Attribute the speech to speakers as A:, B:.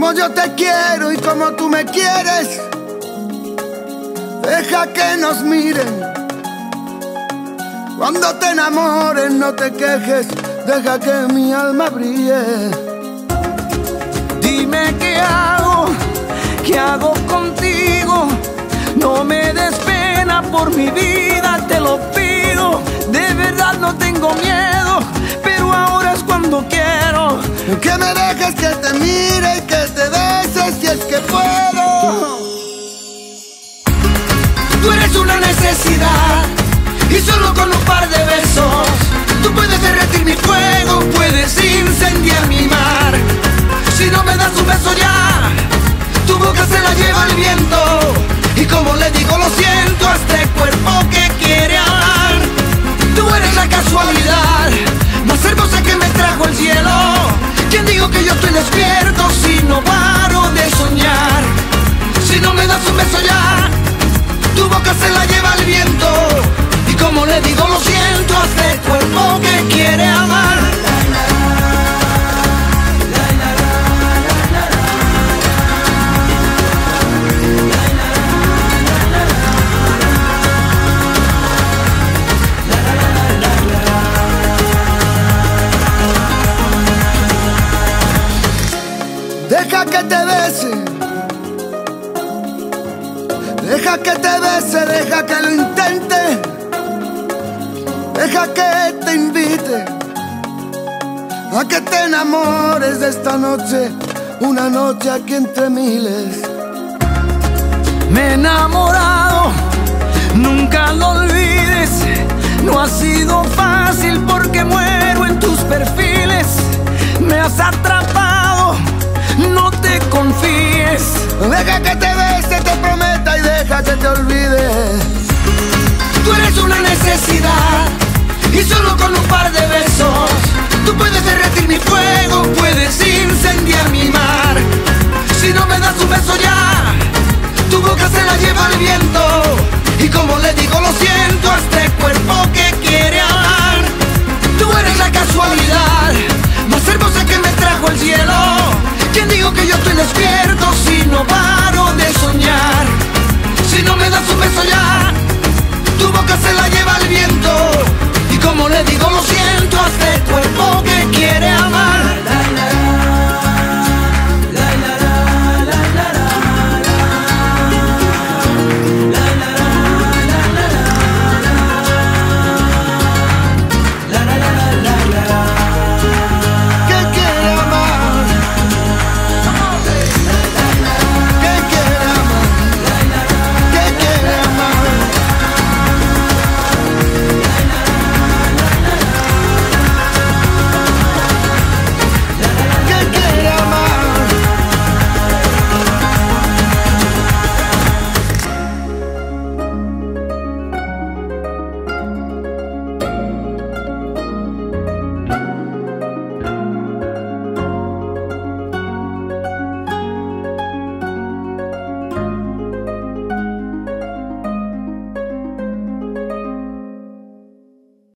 A: como yo te quiero y como tú me quieres. Deja que nos miren. Cuando te enamores no te quejes, deja que mi alma brille.
B: Dime qué hago, qué hago contigo. No me des pena por mi vida, te lo pido. De verdad no tengo miedo, pero ahora es cuando quiero.
A: Que me dejes que te mire
B: beso ya, tu boca se la lleva el viento. Y como le digo lo siento a este cuerpo que quiere que
A: te bese. Deja que te bese, deja que lo intente. Deja que te invite a que te enamores de esta noche, una noche aquí entre miles.
B: Me he enamorado, nunca lo olvides. No ha sido fácil porque muero en tus perfiles. Me has atrapado, no te confíes.
A: Deja que te bese, te prometa y deja que te olvides.
B: Tú eres una necesidad y solo con un par de besos tú puedes derretir mi fuego, puedes incendiar mi mar. Si no me das un beso ya, tu boca se la lleva el viento y como le digo lo siento a este cuerpo que